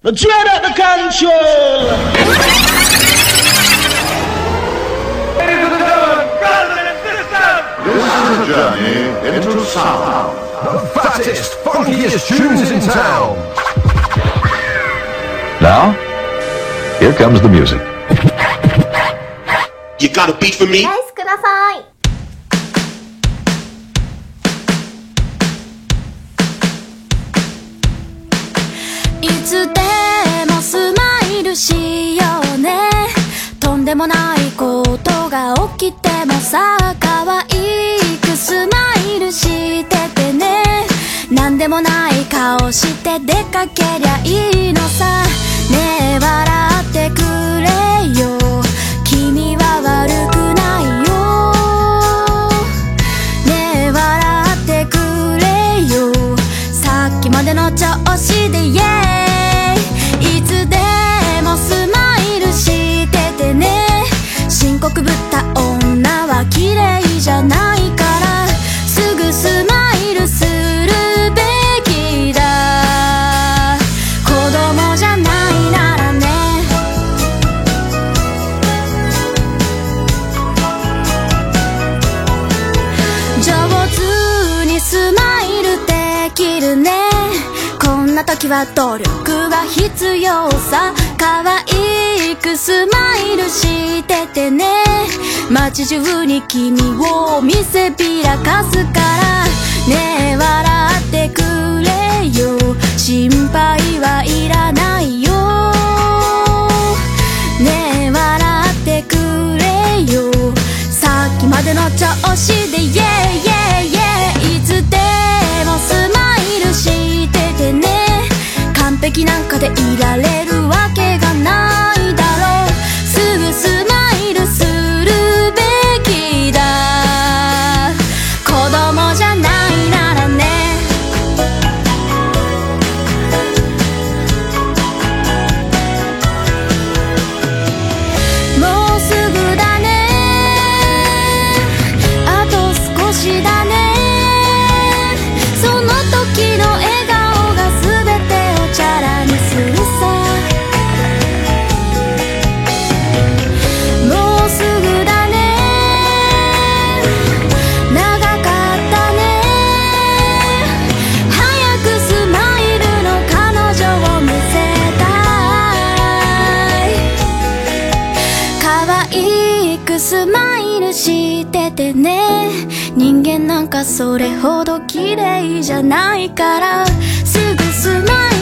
The dread at the control! Ladies and gentlemen, brothers and sisters! This is a journey into sound. The fattest, funkiest tunes in town. Now, here comes the music. You got a beat for me? ライスください。 つでもスマイルしようね。とんでもないことが起きてもさ可愛くスマイルしててね。なんでもない顔して出かけりゃいいのさ。ねえ笑ってくれよ。君は悪くないよ。ねえ笑ってくれよ。さっきまでの調子でイこんな時は努力が必要さ。可愛くスマイルしててね。街中に君を見せびらかすから。ねえ笑ってくれよ。心配はいらないよ。ねえ笑ってくれよ。さっきまでの調子でイエイイエイイエイ璧なんかでいられるそれほど綺麗じゃないからすぐスマ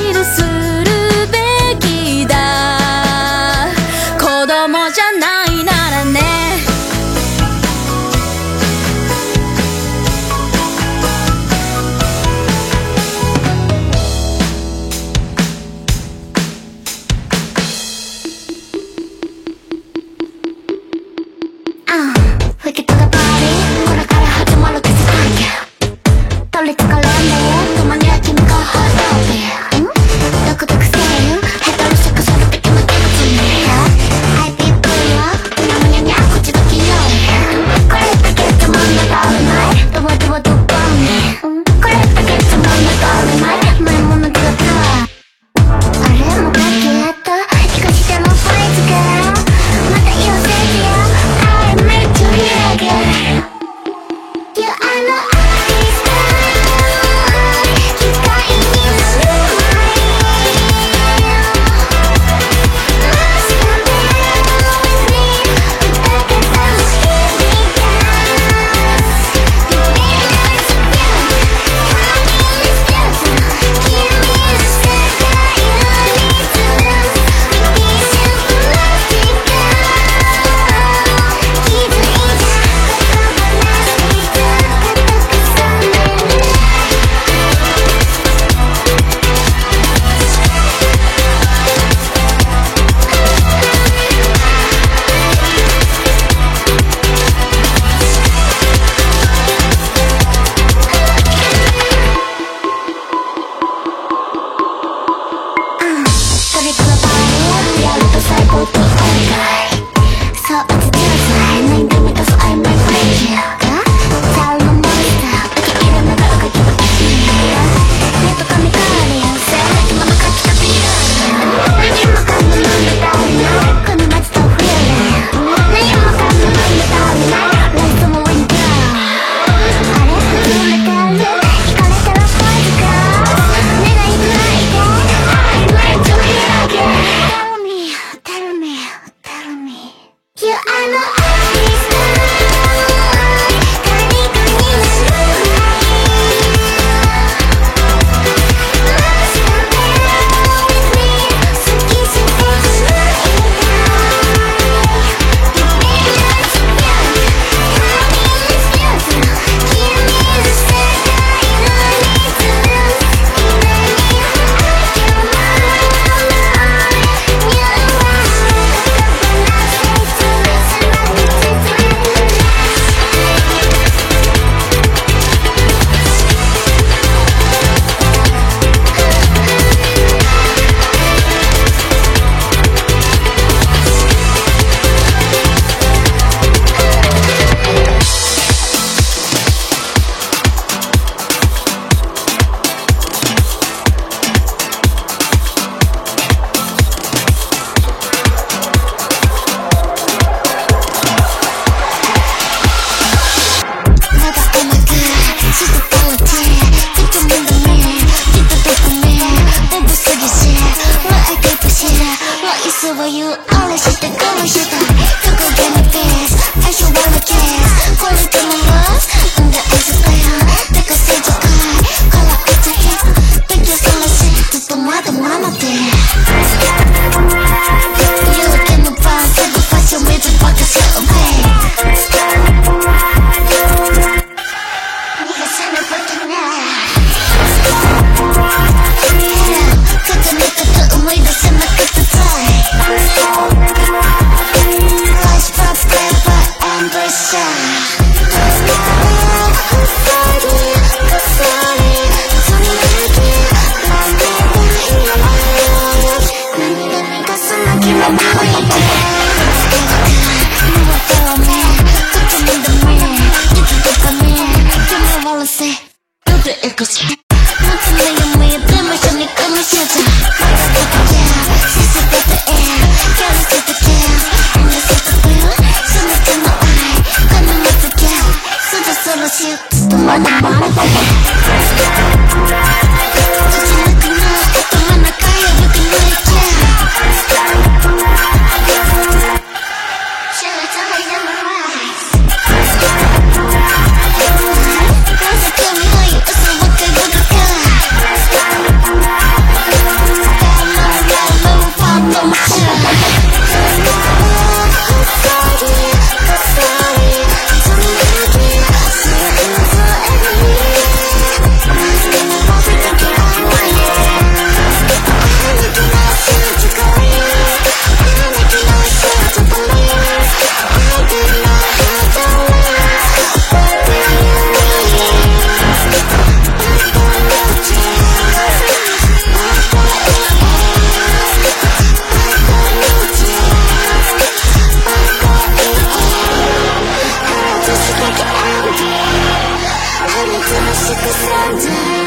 Sunday.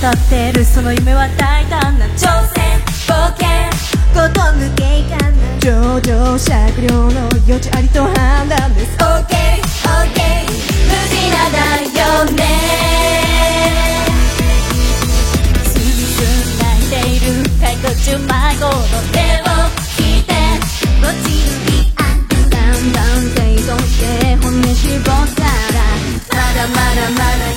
歌ってるその夢は大胆な挑戦冒険ごと抜けいかな上場酌量の余地ありと判断です。OKOK、無事なんだよね。進んでいている解雇中迷子の手を引いて落ちるにあんだんだん程度本音絞ったらまだまだまだ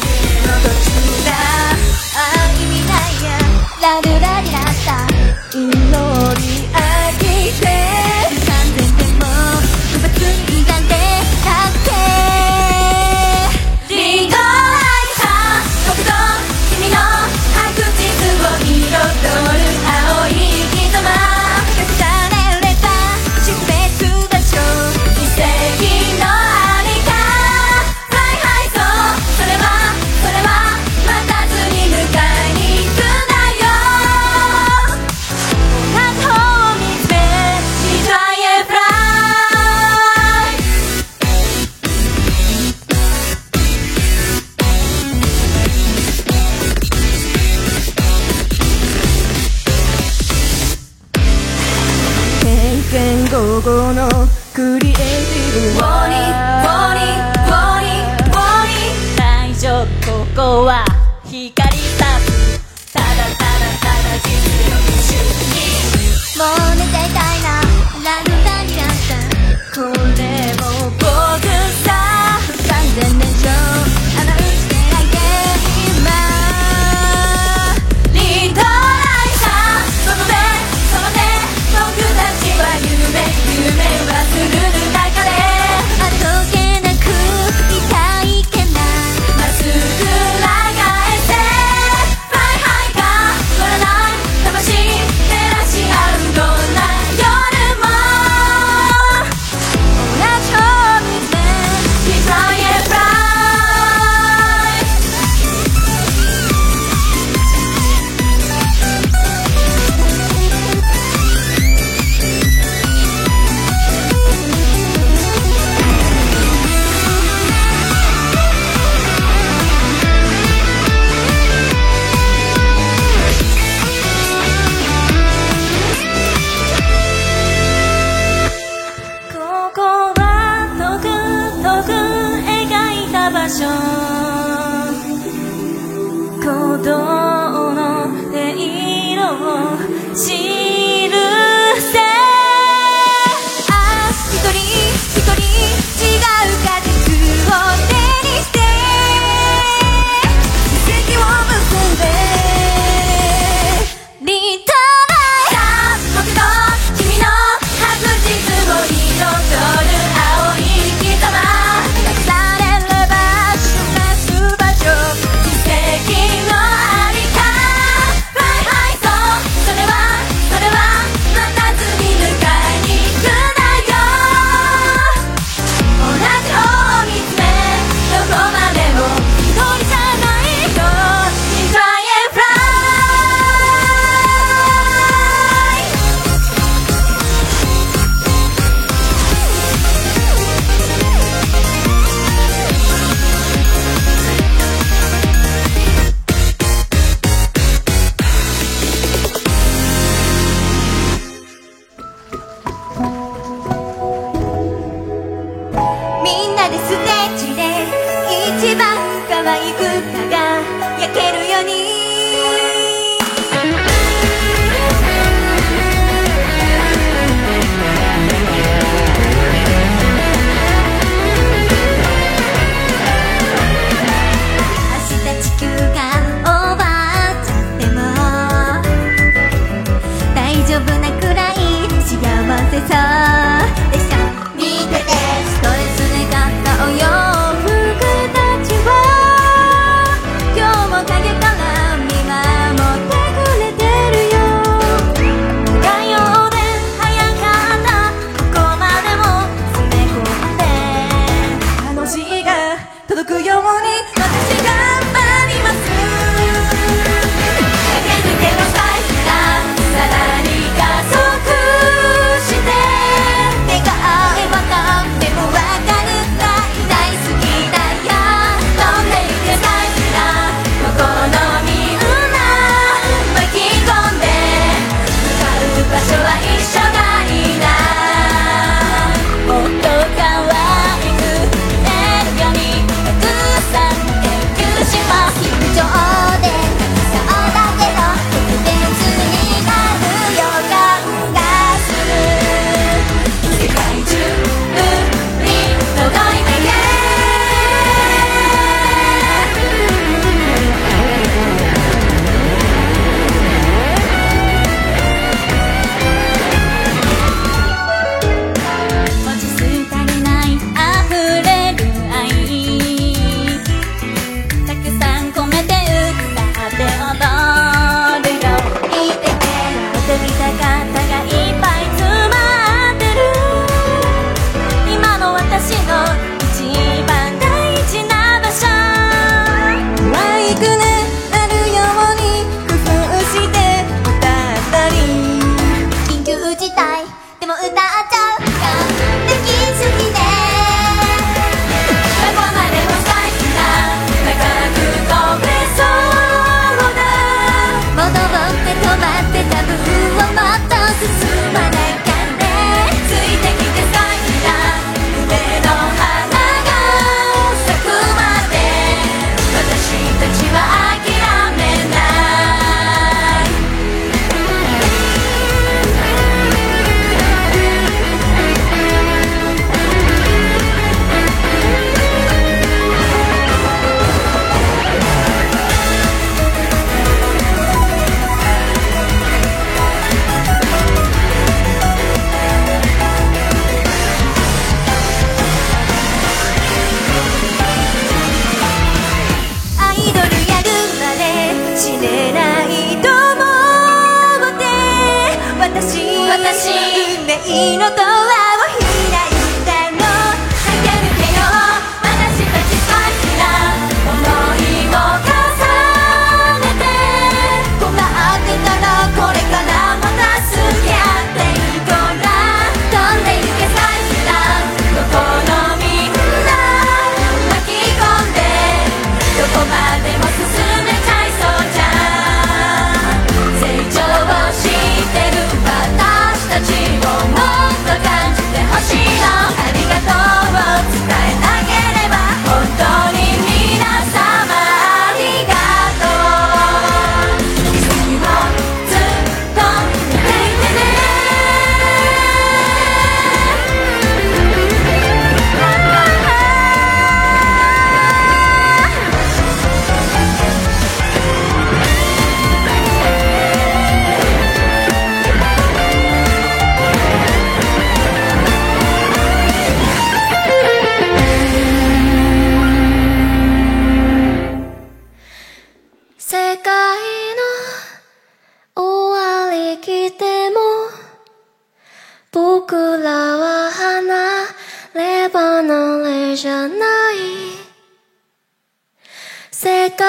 世界